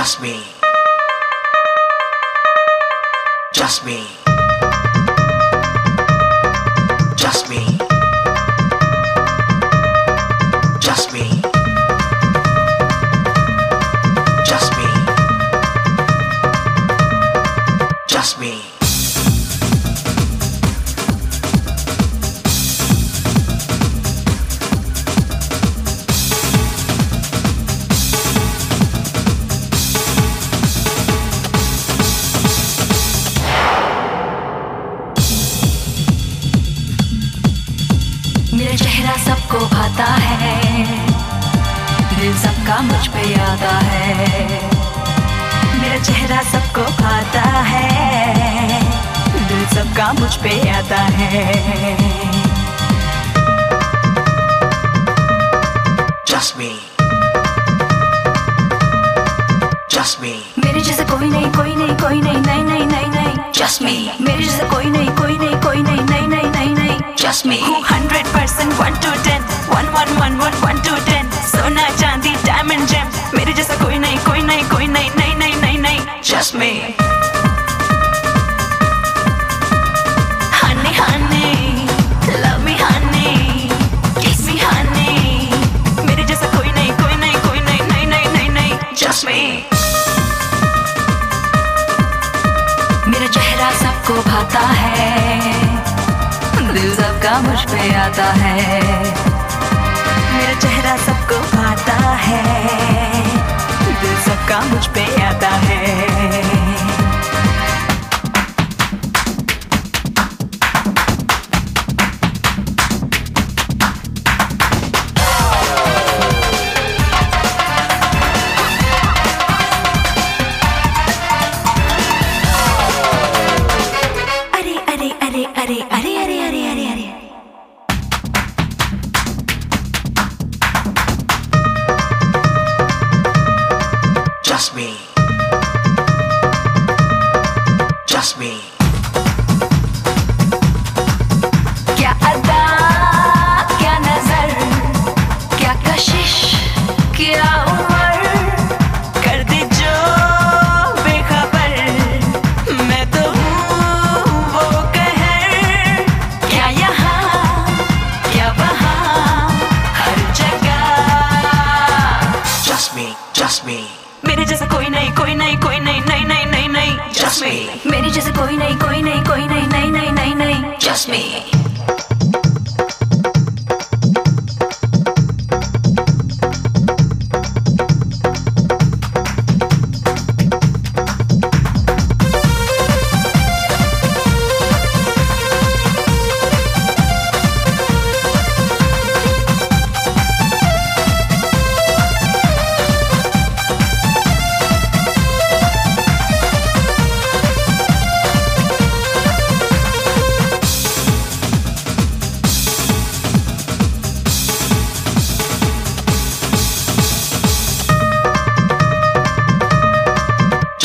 Just me. Just me. मेरा सबको भाता है। दिल सबका मुझ पे आता है। मेरा चेहरा सबको भाता है। दिल सबका मुझ पे आता है। सबको भाता है। दिल सबका मुझ पे आता है। मेरा चेहरा सबको भाता है। दिल सबका मुझ पे आता है। Me. Just me. मेरे जैसा कोई नहीं कोई नहीं कोई नहीं नहीं नहीं नहीं नहीं Just me. मेरे जैसा कोई नहीं कोई नहीं कोई नहीं नहीं नहीं नहीं नहीं Just me.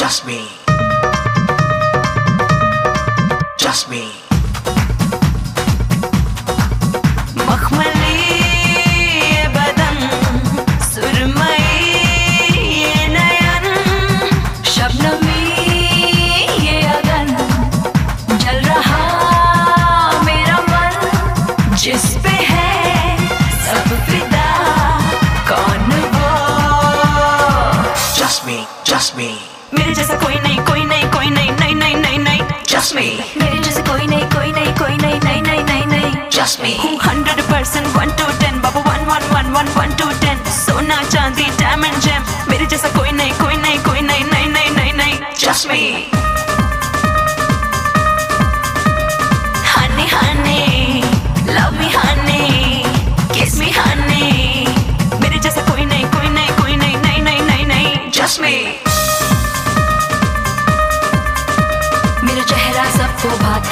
Just me. Just me. मखमली बदन सुरमई नयन शबनमी ये अगन जल रहा मेरा मन जिस पे है सब फिदा कौन वो Just me. Just me. मेरे जैसा कोई नहीं कोई नहीं कोई नहीं नहीं नहीं नहीं नहीं Just me. मेरे जैसा कोई नहीं कोई नहीं कोई नहीं नहीं नहीं नहीं नहीं Just me. Hundred percent one two ten बाबू one one one one one two ten सोना चांदी डायमंड जेम मेरे जैसा कोई नहीं कोई नहीं कोई नहीं नहीं नहीं नहीं नहीं Just me. honey honey love me honey kiss me honey मेरे जैसा कोई नहीं कोई नहीं कोई नहीं नहीं नहीं नहीं नहीं Just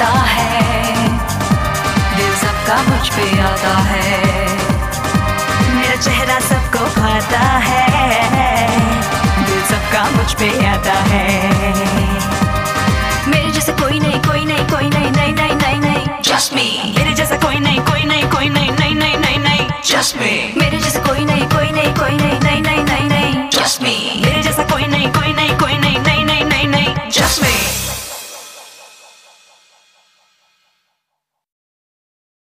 भाता है। दिल सबका मुझ पे आता है। मेरा चेहरा सबको भाता है। दिल सबका मुझ पे आता है। मेरे जैसे कोई नहीं कोई नहीं कोई नहीं नहीं नहीं नहीं नहीं। Just me. मेरे जैसा कोई नहीं कोई नहीं कोई नहीं नहीं नहीं नहीं नहीं। Just me. मेरे जैसा कोई नहीं कोई नहीं कोई